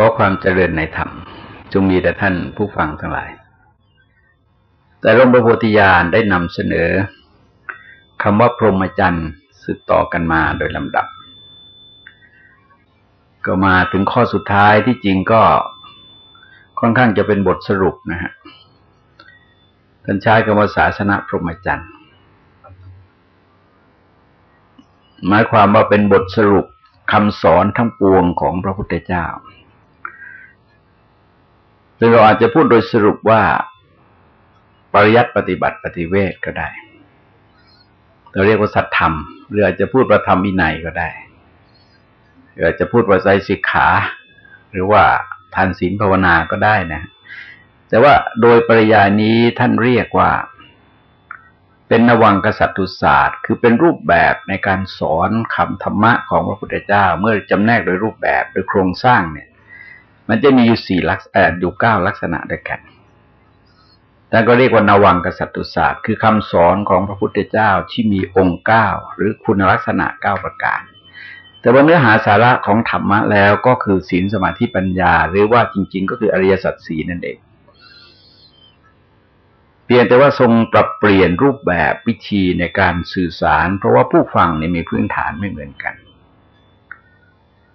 ขอความเจริญในธรรมจงมีแต่ท่านผู้ฟังทั้งหลาย แต่หลวงพระโพธิญาณได้นำเสนอคำว่าพรหมจรรย์สืบต่อกันมาโดยลำดับ ก็มาถึงข้อสุดท้ายที่จริงก็ค่อนข้างจะเป็นบทสรุปนะฮะท่านใช้คำว่าศาสนาพรหมจรรย์หมายความว่าเป็นบทสรุปคำสอนทั้งปวงของพระพุทธเจ้า หรือเราอาจจะพูดโดยสรุปว่า ปริยัติปฏิบัติปฏิเวทก็ได้ เราเรียกว่าสัตธรรม หรืออาจจะพูดว่าธรรมวินัยก็ได้หรืออาจจะพูดว่าใจสิกขา หรือว่าทานศีลภาวนาก็ได้นะ แต่ว่าโดยปริยายนี้ท่านเรียกว่า เป็นนวังกษัตริย์ศาสตร์ คือเป็นรูปแบบในการสอนคำธรรมะของพระพุทธเจ้า เมื่อจำแนกโดยรูปแบบโดยโครงสร้างเนี่ย มันจะมีอยู่สี่ลักษณะอยู่เก้าลักษณะด้วยกันแต่ก็เรียกว่านาวังกษัตริย์ศาสตร์คือคำสอนของพระพุทธเจ้าที่มีองค์เก้าหรือคุณลักษณะเก้าประการ แต่ว่าเนื้อหาสาระของธรรมะแล้วก็คือศีลสมาธิปัญญา หรือว่าจริง ๆ ก็คืออริยสัจสีนั่นเอง เพียงแต่ว่าทรงปรับเปลี่ยนรูปแบบวิธีในการสื่อสาร เพราะว่าผู้ฟังเนี่ยมีพื้นฐานไม่เหมือนกัน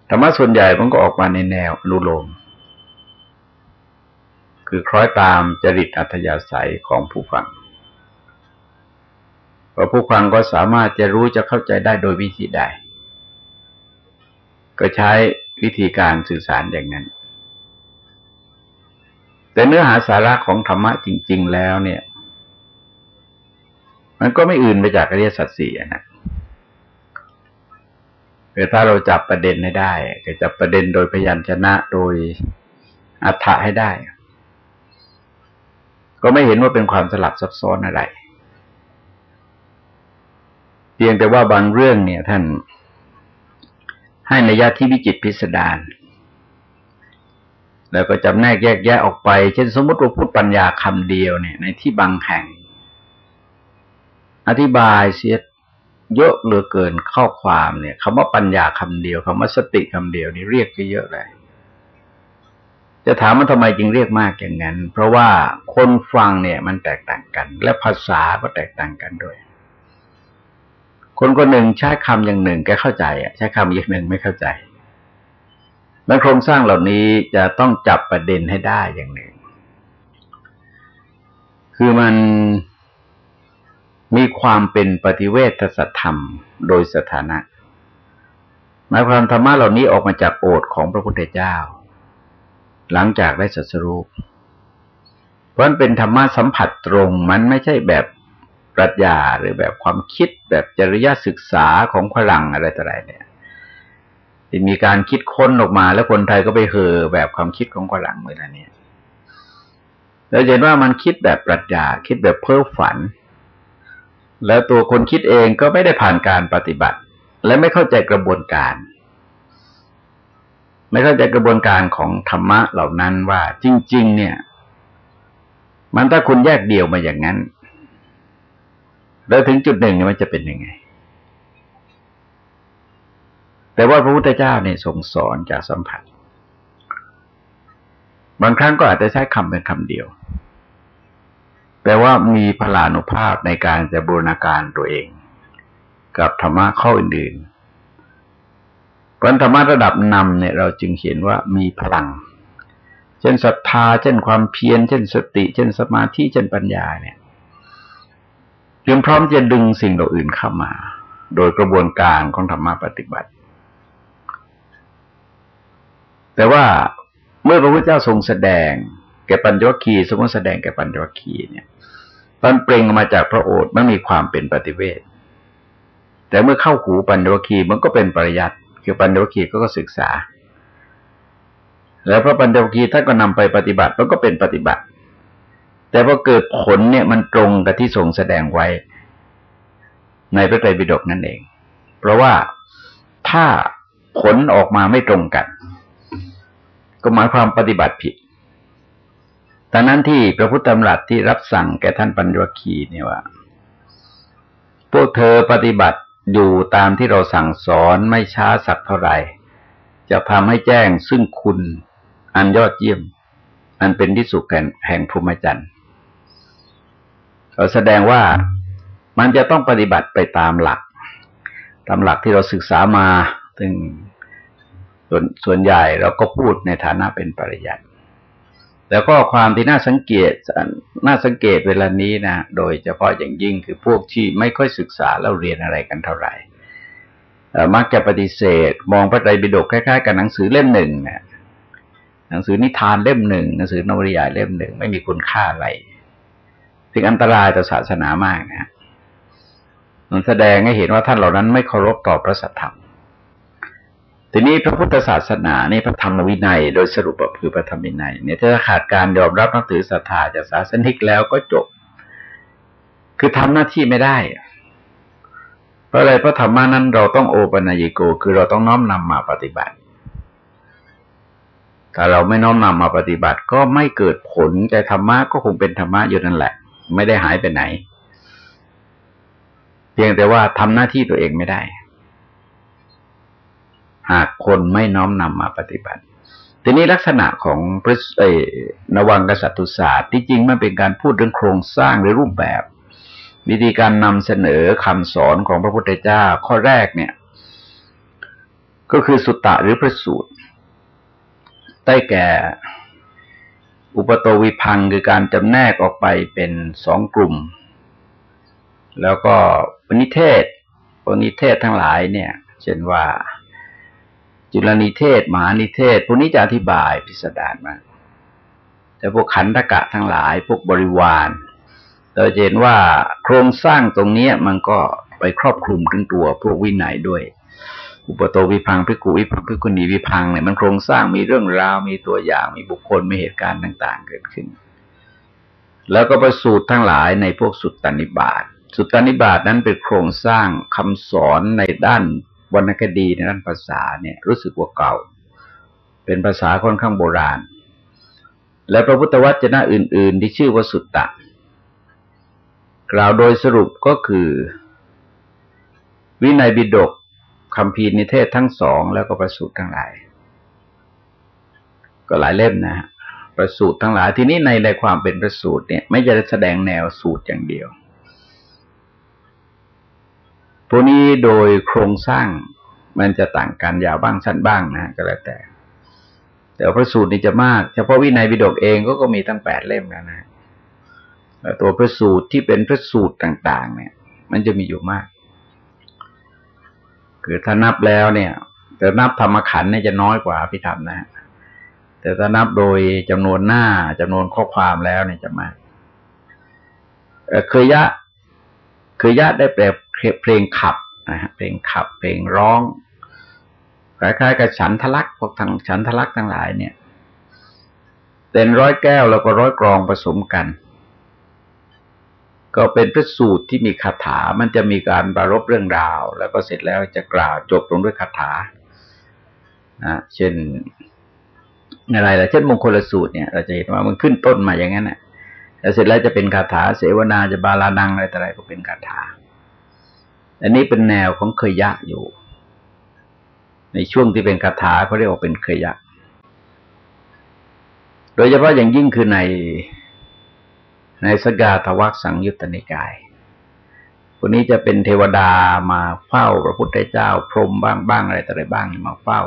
ธรรมะส่วนใหญ่มันก็ออกมาในแนวอนุโลม คือคล้อยตามจริตอัธยาศัยของผู้ฟังพอผู้ฟังก็สามารถจะรู้จะเข้าใจได้โดยวิธีใด ก็ใช้วิธีการสื่อสารอย่างนั้น แต่เนื้อหาสาระของธรรมะจริง ๆ แล้วเนี่ย มันก็ไม่อื่นไปจากอริยสัจสี่นะคือถ้าเราจับประเด็นให้ได้ ก็จับประเด็นโดยพยัญชนะโดยอัฏฐะให้ได้ ก็ไม่เห็นว่าเป็นความสลับซับซ้อนอะไร เพียงแต่ว่าบางเรื่องเนี่ย ท่านให้ในยะที่วิจิตพิสดารแล้วก็จำแนกแยกแยะออกไป เช่นสมมติว่าพูดปัญญาคำเดียวเนี่ย ในที่บางแห่ง อธิบายเสียเยอะเหลือเกินข้อความเนี่ยคำว่าปัญญาคำเดียวคำว่าสติคำเดียวนี่เรียกเยอะเลย จะถามว่าทำไมจึงเรียกมากอย่างนั้น เพราะว่าคนฟังเนี่ยมันแตกต่างกัน และภาษาก็แตกต่างกันด้วย คนคนหนึ่งใช้คำอย่างหนึ่งแกเข้าใจอะใช้คำอีกหนึ่งไม่เข้าใจมันโครงสร้างเหล่านี้จะต้องจับประเด็นให้ได้อย่างหนึ่ง คือมันมีความเป็นปฏิเวทสัธรรมโดยสถานะหมายความธรรมะเหล่านี้ออกมาจากโอทของพระพุทธเจ้า หลังจากได้สัสรูปเพราะมันเป็นธรรมะสัมผัสตรง มันไม่ใช่แบบปรัชญาหรือแบบความคิดแบบจริยศึกษาของพลังอะไรต่ออะไรเนี่ยที่มีการคิดค้นออกมา แล้วคนไทยก็ไปเห่อแบบความคิดของฝรั่งเมื่อนี้เราเห็นว่ามันคิดแบบปรัชญาคิดแบบเพ้อฝัน แล้วตัวคนคิดเองก็ไม่ได้ผ่านการปฏิบัติ และไม่เข้าใจกระบวนการ ไม่เข้าใจกระบวนการของธรรมะเหล่านั้นว่าจริง ๆ เนี่ย มันถ้าคุณแยกเดี่ยวมาอย่างนั้น แล้วถึงจุดหนึ่งเนี่ยมันจะเป็นยังไง แต่ว่าพระพุทธเจ้าเนี่ยทรงสอนจากสัมผัส บางครั้งก็อาจจะใช้คำเป็นคำเดียว แต่ว่ามีพลานุภาพในการจะบูรณาการตัวเอง กับธรรมะข้ออื่นๆ พราะธรรมะระดับนำเนี่ยเราจึงเห็นว่ามีพลัง เช่นศรัทธา เช่นความเพียร เช่นสติ เช่นสมาธิ เช่นปัญญาเนี่ยเตรียมพร้อมจะดึงสิ่งเหล่าอื่นเข้ามา โดยกระบวนการของธรรมะปฏิบัติ แต่ว่าเมื่อพระพุทธเจ้าทรงแสดง แก่ปัญจวัคคีย์ทรงแสดงแก่ปัญจวัคคีย์เนี่ยตอนเปล่งออกมาจากพระโอษฐ์มันมีความเป็นปฏิเวทแต่เมื่อเข้าหูปัญจวัคคีย์มันก็เป็นปริยัติ คือปัญจวัคคีย์ก็ศึกษา แล้วพระปัญจวัคคีย์ท่านก็นำไปปฏิบัติมันก็เป็นปฏิบัติ แต่พอเกิดผลเนี่ยมันตรงกับที่ทรงแสดงไว้ ในพระไตรปิฎกนั่นเอง เพราะว่าถ้าผลออกมาไม่ตรงกัน ก็หมายความปฏิบัติผิดตอนนั้นที่พระพุทธธรรมรัสที่รับสั่งแก่ท่านปัญญวคีเนี่ยว่า พวกเธอปฏิบัติ อยู่ตามที่เราสั่งสอนไม่ช้าสักเท่าไหร่ จะทำให้แจ้งซึ่งคุณอันยอดเยี่ยม อันเป็นที่สุดแห่งแห่งพรหมจรรย์เราแสดงว่ามันจะต้องปฏิบัติไปตามหลัก ตามหลักที่เราศึกษามา ซึ่งส่วนส่วนใหญ่เราก็พูดในฐานะเป็นปริยัติ แล้วก็ความที่น่าสังเกตน่าสังเกตเวลานี้นะโดยเฉพาะอย่างยิ่งคือพวกที่ไม่ค่อยศึกษาแล้วเรียนอะไรกันเท่าไหร่มักจะปฏิเสธ มองพระไตรปิฎกคล้ายๆกับหนังสือเล่มหนึ่งเนี่ยหนังสือนิทานเล่มหนึ่งหนังสือนวนิยายเล่มหนึ่งไม่มีคุณค่าอะไรถึงอันตรายต่อศาสนามากนะมันแสดงให้เห็นว่าท่านเหล่านั้นไม่เคารพต่อพระสัทธรรม ทีนี้พระพุทธศาสนาในพระธรรมวินัย โดยสรุปคือพระธรรมวินัยเนี่ยถ้าขาดการยอมรับนับถือศรัทธาจากศาสนิกแล้วก็จบ คือทำหน้าที่ไม่ได้ เพราะอะไรพระธรรมานั้นเราต้องโอปัญญิโก คือเราต้องน้อมนำมาปฏิบัติถ้าเราไม่น้อมนำมาปฏิบัติก็ไม่เกิดผลแต่ธรรมะก็คงเป็นธรรมะอยู่นั่นแหละ ไม่ได้หายไปไหน เพียงแต่ว่าทำหน้าที่ตัวเองไม่ได้ หากคนไม่น้อมนำมาปฏิบัติ ทีนี้ลักษณะของพระนวังกษัตริย์ศาสตร์ที่จริงมันเป็นการพูดเรื่องโครงสร้างหรือรูปแบบ วิธีการนำเสนอคำสอนของพระพุทธเจ้าข้อแรกเนี่ย ก็คือสุตตะหรือพระสูตรได้แก่อุปโตวิพังคือการจำแนกออกไปเป็นสองกลุ่ม แล้วก็ปณิเทศปณิเทศทั้งหลายเนี่ย เช่นว่า จุลนิเทศ มหานิเทศ พวกนี้จะอธิบายพิสดารมาก แต่พวกขันธกะทั้งหลาย พวกบริวารเราเห็นว่าโครงสร้างตรงนี้มันก็ไปครอบคลุมถึงตัวพวกวินัยด้วย อุปโตวิพังพิกุวิพังพิกุณีวิพังเนี่ยมันโครงสร้างมีเรื่องราวมีตัวอย่างมีบุคคลมีเหตุการณ์ต่าง ๆ เกิดขึ้น แล้วก็ประสูตรทั้งหลายในพวกสุตตานิบาตสุตตานิบาตนั้นเป็นโครงสร้างคำสอนในด้าน วรรณคดีในด้านภาษาเนี่ยรู้สึกว่าเก่า เป็นภาษาค่อนข้างโบราณ และพระพุทธวจนะอื่น ๆ ที่ชื่อว่าสุตตะ กล่าวโดยสรุปก็คือ วินัยบิดกคำพีนิเทศทั้งสองแล้วก็ประสูตรทั้งหลาย ก็หลายเล่มนะฮะประสูตรทั้งหลายทีนี้ในในความเป็นประสูตรเนี่ย ไม่จะแสดงแนวสูตรอย่างเดียว พวกนี้โดยโครงสร้างมันจะต่างกันยาวบ้างสั้นบ้างนะก็แล้วแต่ แต่พระสูตรนี่จะมาก เฉพาะวินัยวิดกเองก็ก็มีตั้งแปดเล่มแล้วนะตัวพระสูตรที่เป็นพระสูตรต่าง ๆ เนี่ย มันจะมีอยู่มาก คือถ้านับแล้วเนี่ยแต่นับธรรมขันเนี่ยจะน้อยกว่าพิธรรมนะแต่ถ้านับโดยจำนวนหน้าจำนวนข้อความแล้วเนี่ยจะมากเคยยะเคยยะได้แปล เพลงขับนะฮะเพลงขับ เพลงร้องคล้ายๆกับฉันทลักพวกทางฉันทลักทั้งหลายเนี่ยเป็นร้อยแก้วแล้วก็ร้อยกรองผสมกัน ก็เป็นพระสูตรที่มีคาถา มันจะมีการบารบเรื่องราว แล้วก็เสร็จแล้วจะกล่าวจบลงด้วยคาถานะเช่นอะไรล่ะเช่นมงคลสูตรเนี่ยเราจะเห็นว่ามันขึ้นต้นมาอย่างนั้นน่ะแล้วเสร็จแล้วจะเป็นคาถาเสวนาจะบาลานังอะไรต่ออะไรก็เป็นคาถา อันนี้เป็นแนวของเคยยะอยู่ ในช่วงที่เป็นคาถาเขาเรียกว่าเป็นเคยยะ โดยเฉพาะอย่างยิ่งคือในในสกาทวักสังยุตตนิกายคนนี้จะเป็นเทวดามาเฝ้าพระพุทธเจ้า พรหมบ้างบ้างอะไรต่ออะไรบ้างมาเฝ้า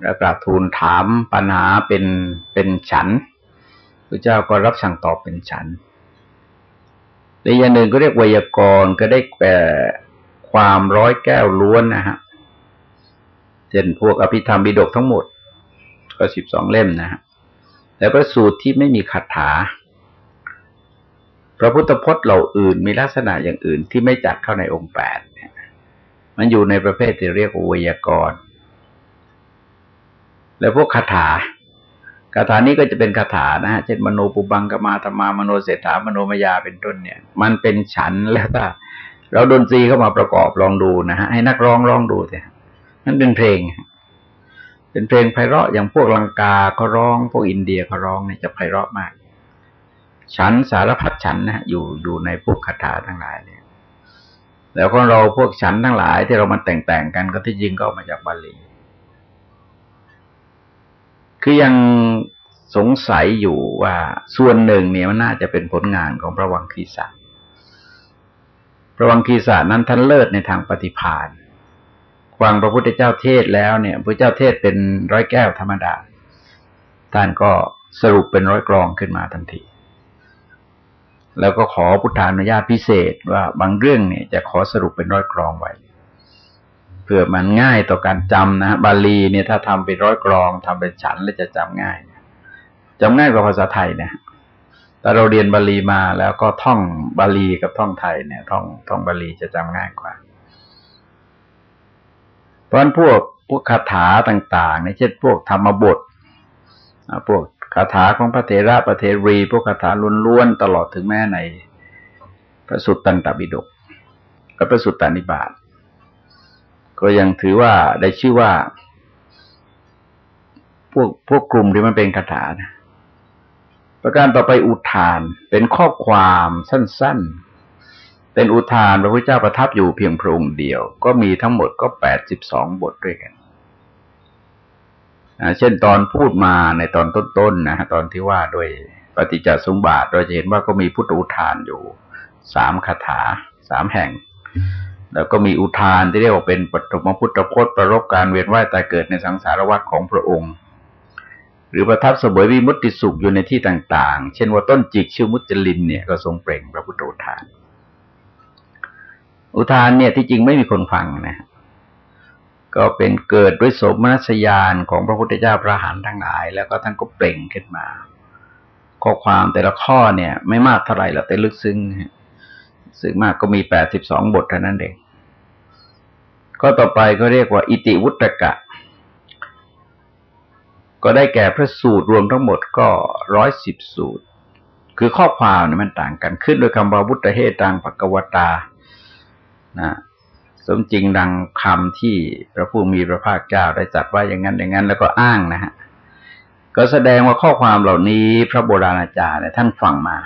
แล้วกราบทูลถามปัญหาเป็นเป็นฉันพระเจ้าก็รับสั่งตอบเป็นฉันในอย่างหนึ่งก็เรียกวยากรณ์ก็ได้แก่ ความร้อยแก้วล้วนนะฮะเช่นพวกอภิธรรมบิดกทั้งหมด ก็สิบสองเล่มนะฮะแล้วก็สูตรที่ไม่มีคาถา พระพุทธพจน์เหล่าอื่นมีลักษณะอย่างอื่นที่ไม่จัดเข้าในองค์แปดมันอยู่ในประเภทที่เรียกว่าวยากรณ์แล้วพวกคาถาคาถานี้ก็จะเป็นคาถานะฮะเช่นมโนปุบังกมาธรรมามโนเศรษฐามโนมยาเป็นต้นเนี่ย มันเป็นฉันแล้วถ้า เราดนตรีเข้ามาประกอบลองดูนะฮะให้นักร้องร้องดูสินั่นเป็นเพลง เป็นเพลงไพเราะอย่างพวกลังกาเขาร้อง พวกอินเดียเขาร้องเนี่ยจะไพเราะมาก ฉันสารพัดฉันนะอยู่อยู่ในพวกคาถาทั้งหลายเนี่ยแล้วก็เราพวกฉันทั้งหลายที่เรามาแต่งแต่งกันก็ที่จริงก็มาจากบาลีคือยังสงสัยอยู่ว่าส่วนหนึ่งเนี่ยมันน่าจะเป็นผลงานของพระวังคีสา พระวังคีสานั้นท่านเลิศในทางปฏิพานฟังพระพุทธเจ้าเทศแล้วเนี่ย พระเจ้าเทศเป็นร้อยแก้วธรรมดา ท่านก็สรุปเป็นร้อยกรองขึ้นมาทันที แล้วก็ขอพุทธานุญาตพิเศษว่าบางเรื่องเนี่ยจะขอสรุปเป็นร้อยกรองไว้เพื่อมันง่ายต่อการจำนะบาลีเนี่ยถ้าทำเป็นร้อยกรองทำเป็นฉันแล้วจะจำง่ายจำง่ายกว่าภาษาไทยเนี่ย แต่เราเรียนบาลีมาแล้วก็ท่องบาลีกับท่องไทยเนี่ย ท่องท่องบาลีจะจำง่ายกว่า เพราะฉะนั้นพวกพวกคาถาต่างๆในเช่นพวกธรรมบทพวกคาถาของพระเถระพระเทรี พวกคาถาล้วนๆตลอดถึงแม้ในพระสุตตันตบิดกและพระสุตตานิบาตก็ยังถือว่าได้ชื่อว่า พวกพวกกลุ่มที่มันเป็นคาถานะ ประการต่อไปอุทานเป็นข้อความสั้นๆ เป็นอุทานพระพุทธเจ้าประทับอยู่เพียงพระองค์เดียว ก็มีทั้งหมดก็แปดสิบสองบทด้วยกันเช่นตอนพูดมาในตอนต้นๆนะฮะตอนที่ว่าด้วยปฏิจจสมบาทเราจะเห็นว่าก็มีพุทธอุทานอยู่สามคาถาสามแห่ง แล้วก็มีอุทานที่เรียกว่าเป็นปฐมพุทธพจน์ประรบการเวียนว่ายตายเกิดในสังสารวัฏของพระองค์ หรือประทับเสวยวิมุตติสุขอยู่ในที่ต่าง ๆ เช่นว่าต้นจิกชื่อมุจลินเนี่ยก็ทรงเปล่งพระพุทธอุทาน อุทานเนี่ยที่จริงไม่มีคนฟังนะ ก็เป็นเกิดด้วยสมนัสยานของพระพุทธเจ้าพระหันทั้งหลาย แล้วก็ท่านก็เปล่งขึ้นมา ข้อความแต่ละข้อเนี่ย ไม่มากเท่าไหร่หรอกแต่ลึกซึ้งซึ้งมากก็มีแปดสิบสองบทเท่านั้นเองก็ต่อไปก็เรียกว่า อิติวุตกะ ก็ได้แก่พระสูตรรวมทั้งหมดก็ร้อยสิบสูตร คือข้อความเนี่ยมันต่างกันขึ้นโดยคำว่าวุตเทตังปกวตานะสมจริงดังคำที่พระผู้มีพระภาคเจ้าได้จัดว่าอย่างนั้นอย่างนั้น แล้วก็อ้างนะฮะก็แสดงว่าข้อความเหล่านี้พระโบราณอาจารย์ท่านฟังมา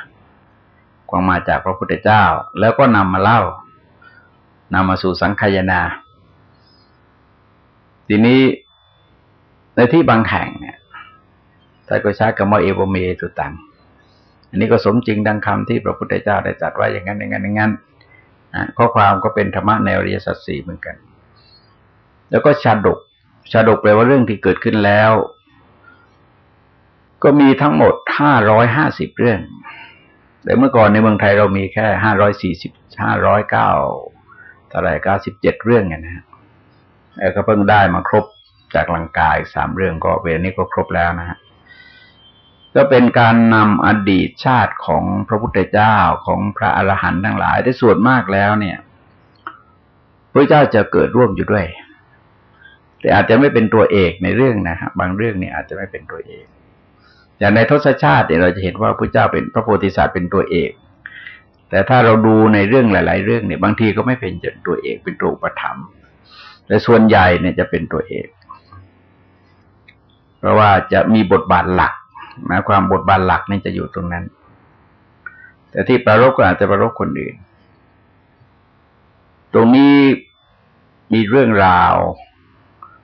ฟังมาจากพระพุทธเจ้า แล้วก็นำมาเล่านำมาสู่สังขยาาทีนี้ ในที่บางแห่งเนี่ยท่านก็ใช้คำว่าเอวเมตุตัง อันนี้ก็สมจริงดังคำที่พระพุทธเจ้าได้จัดไว้อย่างนั้นอย่างนั้นอย่างนั้นข้อความก็เป็นธรรมะแนวริยสัจสี่เหมือนกัน แล้วก็ชาดก ชาดกแปลว่าเรื่องที่เกิดขึ้นแล้ว ก็มีทั้งหมดห้าร้อยห้าสิบเรื่อง แต่เมื่อก่อนในเมืองไทยเรามีแค่ห้าร้อยสี่สิบห้าร้อยเก้าเท่าไรเก้าสิบเจ็ดเรื่องไงนะฮะแล้วก็เพิ่งได้มาครบ จากลังกายสามเรื่องก็เวรนี้ก็ครบแล้วนะฮะก็เป็นการนำอดีตชาติของพระพุทธเจ้าของพระอรหันต์ทั้งหลายได้ส่วนมากแล้วเนี่ย พระเจ้าจะเกิดร่วมอยู่ด้วย แต่อาจจะไม่เป็นตัวเอกในเรื่องนะฮะบางเรื่องเนี่ยอาจจะไม่เป็นตัวเอก อย่างในทศชาติเนี่ยเราจะเห็นว่าพระเจ้าเป็นพระโพธิสัตว์เป็นตัวเอก แต่ถ้าเราดูในเรื่องหลาย ๆ เรื่องเนี่ยบางทีก็ไม่เป็นตัวเอกเป็นตัวอุปถัมภ์แต่ส่วนใหญ่เนี่ยจะเป็นตัวเอก เพราะว่าจะมีบทบาทหลักหมายความบทบาทหลักนี่จะอยู่ตรงนั้น แต่ที่ประรบก็อาจจะประรบคนอื่น ตรงนี้มีเรื่องราว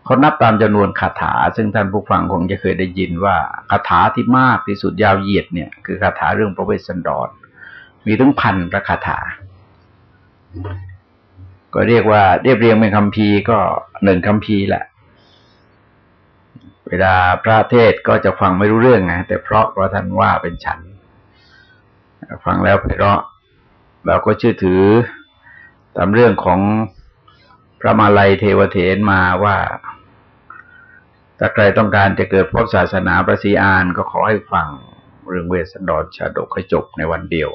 เขานับตามจำนวนคาถา ซึ่งท่านผู้ฟังคงจะเคยได้ยินว่าคาถาที่มากที่สุดยาวเหยียดเนี่ย คือคาถาเรื่องพระเวสสันดร มีถึงพันพระคาถา ก็เรียกว่าเรียบเรียงเป็นคำพีก็หนึ่งคำพีแหละ เวลาพระเทศก็จะฟังไม่รู้เรื่องไงแต่เพราะเพราะท่านว่าเป็นฉัน ฟังแล้วเพราะเราก็เชื่อถือตามเรื่องของพระมาลัยเทวเถนมาว่า ถ้าใครต้องการจะเกิดพบศาสนาประสีอานก็ขอให้ฟังเรื่องเวสสันดรชาดกให้จบในวันเดียว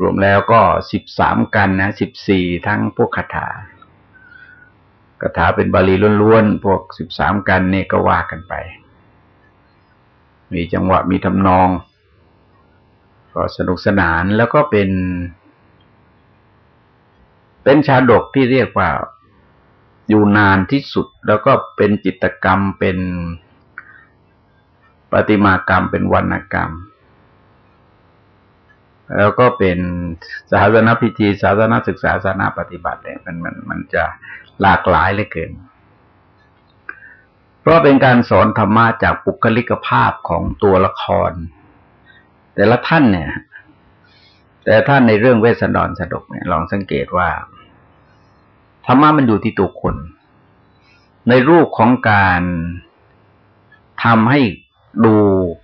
รวมแล้วก็สิบสามกันนะสิบสี่ทั้งพวกคาถา คาถาเป็นบาลีล้วนๆ พวกสิบสามกันนี่ก็ว่ากันไป มีจังหวะมีทำนอง ก็สนุกสนานแล้วก็เป็น เป็นชาดกที่เรียกว่าอยู่นานที่สุดแล้วก็เป็นจิตกรรมเป็นปฏิมากรรมเป็นวรรณกรรม แล้วก็เป็นศาสนาพิธีศาสนาศึกษาศาสนาปฏิบัติเนี่ยมันมันมันจะ หลากหลายเลยเกิน เพราะเป็นการสอนธรรมะจากปุคลิกภาพของตัวละคร แต่ละท่านเนี่ย แต่ท่านในเรื่องเวสสันดรสะดกเนี่ยลองสังเกตว่า ธรรมะมันอยู่ที่ตัวคน ในรูปของการทำให้ดู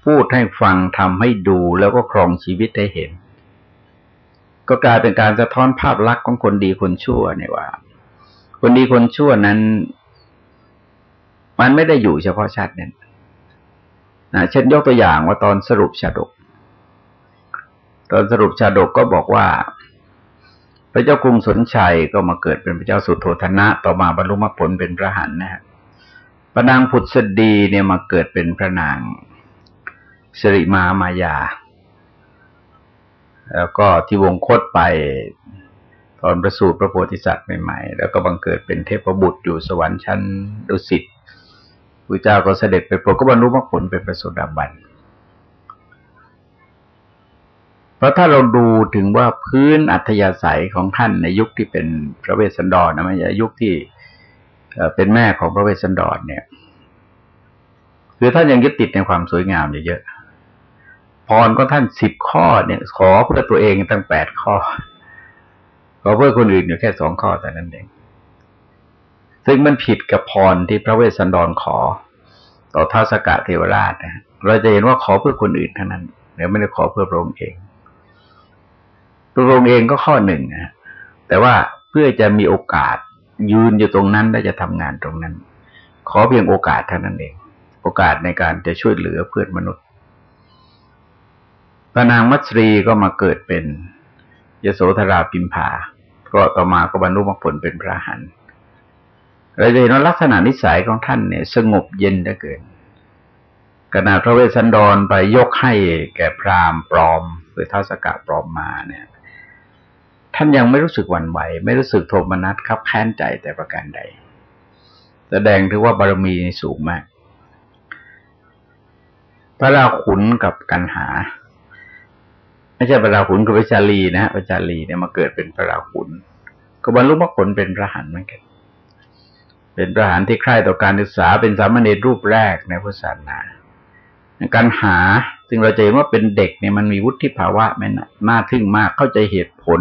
พูดให้ฟังทำให้ดูแล้วก็ครองชีวิตให้เห็น ก็กลายเป็นการสะท้อนภาพลักษณ์ของคนดีคนชั่วเนี่ยว่า คนดีคนชั่วนั้น มันไม่ได้อยู่เฉพาะชาตินั้นนะเช่นยกตัวอย่างว่าตอนสรุปชาดก ตอนสรุปชาดกก็บอกว่า พระเจ้ากรุงสนชัยก็มาเกิดเป็นพระเจ้าสุโธธนะ ต่อมาบรรลุมรรคผลเป็นพระหันนะฮะพระนางผุดสดีเนี่ยมาเกิดเป็นพระนางสิริมามายา แล้วก็ที่วงคตไป ตอนประสูติพระโพธิสัตว์ใหม่ๆ แล้วก็บังเกิดเป็นเทพบุตรอยู่สวรรค์ชั้นดุสิตพระเจ้าก็เสด็จไปโปรดก็บรรลุมรรคผลเป็นพระโสดาบันเพราะถ้าเราดูถึงว่าพื้นอัธยาศัยของท่านในยุคที่เป็นพระเวสสันดรนะไม่ใช่ยุคที่เป็นแม่ของพระเวสสันดรเนี่ย คือท่านยังยึดติดในความสวยงามเยอะพรก็ท่านสิบข้อเนี่ย ขอเพื่อตัวเองตั้งแปดข้อ ขอเพื่อคนอื่นอยู่แค่สองข้อแต่นั้นเองซึ่งมันผิดกับพรที่พระเวสสันดรขอ ต่อท้าสกะเทวราชนะเราจะเห็นว่าขอเพื่อคนอื่นเท่านั้นเดี๋ยวไม่ได้ขอเพื่อพระองค์เองพระองค์เองก็ข้อหนึ่งนะแต่ว่าเพื่อจะมีโอกาสยืนอยู่ตรงนั้นและจะทำงานตรงนั้น ขอเพียงโอกาสเท่านั้นเอง โอกาสในการจะช่วยเหลือเพื่อนมนุษย์พระนางมัตรีก็มาเกิดเป็น ยโสธราปิมพาก็ต่อมาก็บรรลุมรรคผลเป็นพระหันเราจะเห็นว่าลักษณะนิสัยของท่านเนี่ย สงบเย็นเหลือเกินขณะพระเวสสันดรไปยกให้แก่พราหมณ์ปลอมหรือท้าสกะปลอมมาเนี่ย ท่านยังไม่รู้สึกหวั่นไหว ไม่รู้สึกโทมนัสครับแค้นใจแต่ประการใด แสดงถึงว่าบารมีสูงมาก พระราขุนกับกันหา ไม่ใช่พระราหุลกับพระชาลีนะฮะพระชาลีเนี่ยมาเกิดเป็นพระราหุลก็บรรลุมรรคผลเป็นพระหันเหมือนกันเป็นพระหันที่ใคร่ต่อการศึกษาเป็นสามเณรรูปแรกในพุทธศาสนาการหาซึ่งเราจะเห็นว่าเป็นเด็กเนี่ยมันมีวุฒิภาวะแม่น่าทึ่งมากเข้าใจเหตุผล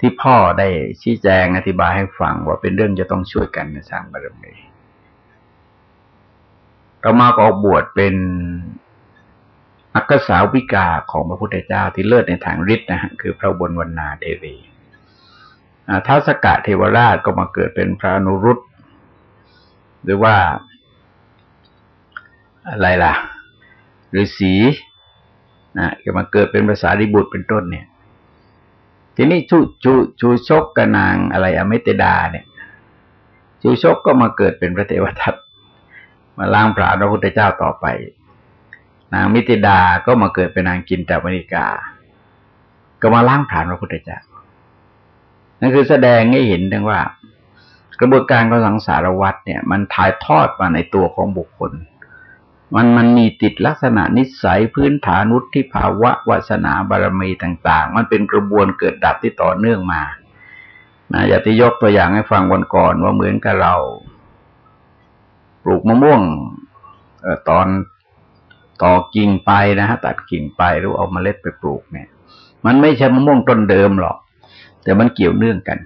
ที่พ่อได้ชี้แจงอธิบายให้ฟังว่าเป็นเรื่องจะต้องช่วยกันในสร้างบารมีต่อมาก็ออกบวชเป็น อักษาวิกาของพระพุทธเจ้าที่เลิศในทางฤทธิ์นะฮะคือพระบนวรรณาเทวีท้าสกะเทวราชก็มาเกิดเป็นพระนุรุตหรือว่าอะไรล่ะฤาษีนะก็มาเกิดเป็นภาษาดิบุตรเป็นต้นเนี่ย ทีนี้ชูชูชูชกกับนางอะไรอเมตดาเนี่ย ชูชกก็มาเกิดเป็นพระเทวทัตมาล้างผลาญพระพุทธเจ้าต่อไป นางมิติดาก็มาเกิดเป็นนางกินตามณิกา ก็มาล้างผ่านพระพุทธเจ้านั่นคือแสดงให้เห็นถึงว่า กระบวนการของสังสารวัตรเนี่ย มันถ่ายทอดมาในตัวของบุคคล มันมันมีติดลักษณะนิสัยพื้นฐานุที่ภาวะวาสนาบารมีต่าง ๆ มันเป็นกระบวนเกิดดับที่ต่อเนื่องมานะอยากที่ยกตัวอย่างให้ฟังวันก่อนว่าเหมือนกับเรา ปลูกมะม่วงตอน ต่อกิ่งไปนะฮะตัดกิ่งไปหรือเอาเมล็ดไปปลูกเนี่ย มันไม่ใช่มะม่วงต้นเดิมหรอก แต่มันเกี่ยวเนื่องกัน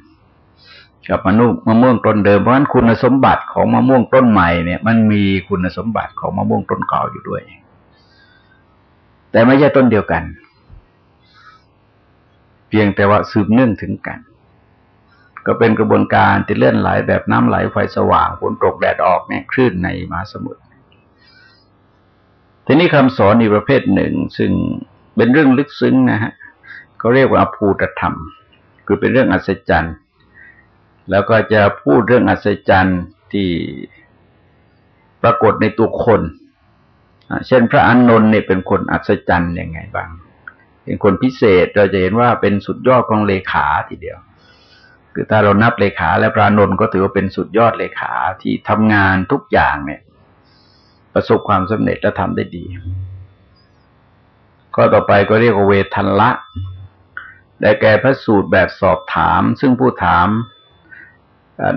กับมะนุมะม่วงต้นเดิมเพราะฉะนั้นคุณสมบัติของมะม่วงต้นใหม่เนี่ย มันมีคุณสมบัติของมะม่วงต้นเก่าอยู่ด้วย แต่ไม่ใช่ต้นเดียวกัน เพียงแต่ว่าสืบเนื่องถึงกัน ก็เป็นกระบวนการที่เลื่อนไหลแบบน้ำไหลไฟสว่างฝนตกแดดออกเนี่ยคลื่นในมหาสมุทร ทีนี้คำสอนอีกประเภทหนึ่ง ซึ่งเป็นเรื่องลึกซึ้งนะฮะเขาเรียกว่าอภูตธรรม คือเป็นเรื่องอัศจรรย์ แล้วก็จะพูดเรื่องอัศจรรย์ที่ปรากฏในตัวคนเช่นพระอานนท์เนี่ยเป็นคนอัศจรรย์ยังไงบ้าง เป็นคนพิเศษเราจะเห็นว่าเป็นสุดยอดของเลขาทีเดียว คือถ้าเรานับเลขาและพระอานนท์ก็ถือว่าเป็นสุดยอดเลขาที่ทำงานทุกอย่างเนี่ย ประสบความสำเร็จและทำได้ดี ข้อต่อไปก็เรียกว่าเวทันละ ได้แก่พระสูตรแบบสอบถาม ซึ่งผู้ถาม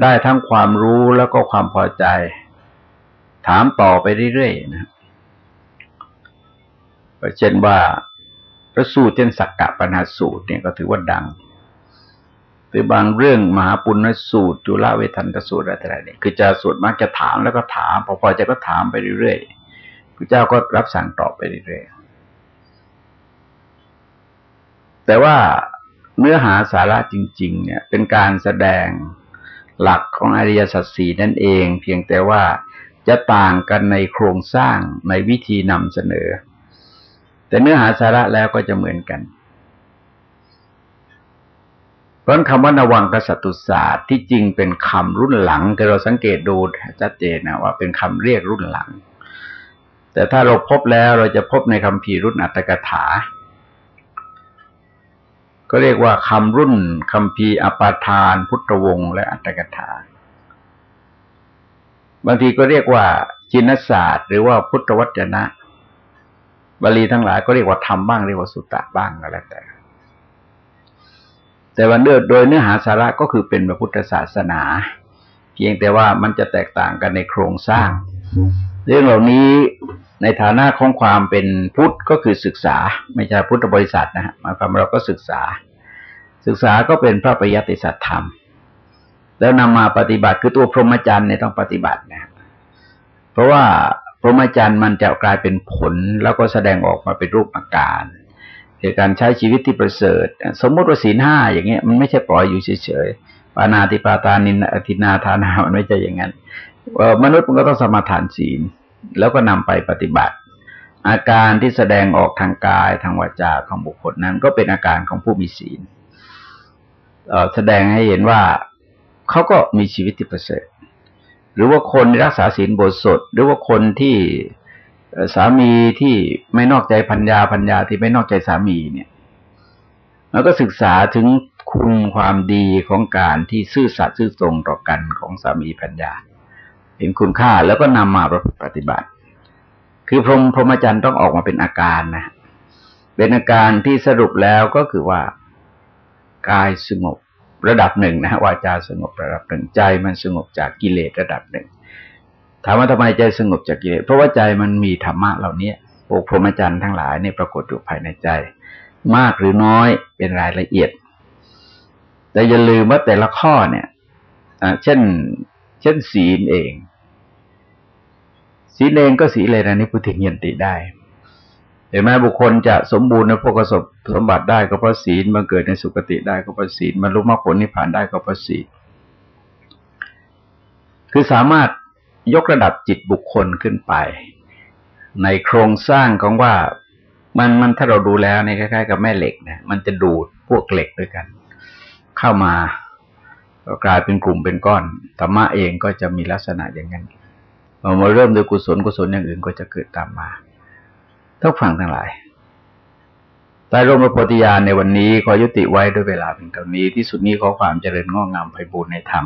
ได้ทั้งความรู้แล้วก็ความพอใจ ถามต่อไปเรื่อยๆนะเช่นว่าพระสูตรเช่นสักกะปนาสูตรเนี่ยก็ถือว่าดัง หรือบางเรื่องมหาปุณณสูตร จุลเวทันตสูตรอะไรเนี่ยคือจะสวดมากจะถามแล้วก็ถามพอพอจะก็ถามไปเรื่อยๆพระเจ้าก็รับสั่งตอบไปเรื่อยๆแต่ว่าเนื้อหาสาระจริง ๆ เนี่ย เป็นการแสดงหลักของอริยสัจสีนั่นเอง เพียงแต่ว่าจะต่างกันในโครงสร้างในวิธีนำเสนอ แต่เนื้อหาสาระแล้วก็จะเหมือนกัน ราะคำว่านวังกษัตรุศาสตร์ที่จริงเป็นคำรุ่นหลังคือเราสังเกตดูชัดเจนนะว่าเป็นคำเรียกรุ่นหลัง แต่ถ้าเราพบแล้วเราจะพบในคำพีรุ่นอัตถกถา ก็เรียกว่าคำรุ่นคำพีอปาทาน พุทธวงศ์และอัตถกถา บางทีก็เรียกว่าจินศาสตร์ หรือว่าพุทธวจนะ บาลีทั้งหลายก็เรียกว่าธรรมบ้างเรียกว่าสุตตะบ้างก็แล้วแต่ แต่วันเดือโดยเนื้อหาสาระก็คือเป็นพระพุทธศาสนา เพียงแต่ว่ามันจะแตกต่างกันในโครงสร้าง เรื่องเหล่านี้ในฐานะของความเป็นพุทธก็คือศึกษา ไม่ใช่พุทธบริษัทนะฮะหมายความเราก็ศึกษา ศึกษาก็เป็นพระปยัติสัตธรรม แล้วนำมาปฏิบัติคือตัวพรหมจรรย์เนี่ยต้องปฏิบัตินะเพราะว่าพรหมจรรย์มันจะกลายเป็นผลแล้วก็แสดงออกมาเป็นรูปอาการ ในการใช้ชีวิตที่ประเสริฐ สมมติว่าศีลห้าอย่างเงี้ยมันไม่ใช่ปล่อยอยู่เฉยๆปานาติปาตานินอธินาทานามันไม่ใช่อย่างนั้นมนุษย์มันก็ต้องสมาทานศีล แล้วก็นำไปปฏิบัติ อาการที่แสดงออกทางกายทางวาจาของบุคคลนั้น ก็เป็นอาการของผู้มีศีลแสดงให้เห็นว่าเขาก็มีชีวิตที่ประเสริฐ หรือว่าคนรักษาศีลบริสุทธิ์หรือว่าคนที่ สามีที่ไม่นอกใจพัญญาพัญญาที่ไม่นอกใจสามีเนี่ยแล้วก็ศึกษาถึงคุณความดีของการที่ซื่อสัตย์ซื่อตรงต่อกันของสามีพัญญา เห็นคุณค่าแล้วก็นำมาปฏิบัติ คือพรหมพรหมจรรย์ต้องออกมาเป็นอาการนะ เป็นอาการที่สรุปแล้วก็คือว่ากายสงบระดับหนึ่งนะฮะวาจาสงบระดับหนึ่งใจมันสงบจากกิเลสระดับหนึ่ง ถามว่าทำไมใจสงบจากกิเลสเพราะว่าใจมันมีธรรมะเหล่านี้โอพรหมจรรย์ทั้งหลายเนี่ยปรากฏอยู่ภายในใจ มากหรือน้อยเป็นรายละเอียด แต่อย่าลืมว่าแต่ละข้อเนี่ยเช่น เช่นศีลเอง ศีลเองก็ศีเลยนะนิพุติยันติได้เห็นไหมบุคคลจะสมบูรณ์ในพวกสมสมบัติได้ก็เพราะศีลบังเกิดในสุคติได้ก็เพราะศีลบรรลุมรรคผลนิพพานได้ก็เพราะศีลคือสามารถ ยกระดับจิตบุคคลขึ้นไป ในโครงสร้างของว่ามันมันถ้าเราดูแล้วในคล้ายๆ กับแม่เหล็กนะมันจะดูดพวกเหล็กด้วยกัน เข้ามาก็กลายเป็นกลุ่มเป็นก้อนธรรมะเองก็จะมีลักษณะอย่างนั้นเรามาเริ่มด้วยกุศลกุศลอย่างอื่นก็จะเกิดตามมาทุกฝั่งทั้งหลายใต้ร่มพระโพธิญาณในวันนี้ขอยุติไว้ด้วยเวลาเป็นเท่านี้ที่สุดนี้ขอความเจริญงอกงามไพบูรณในธรรม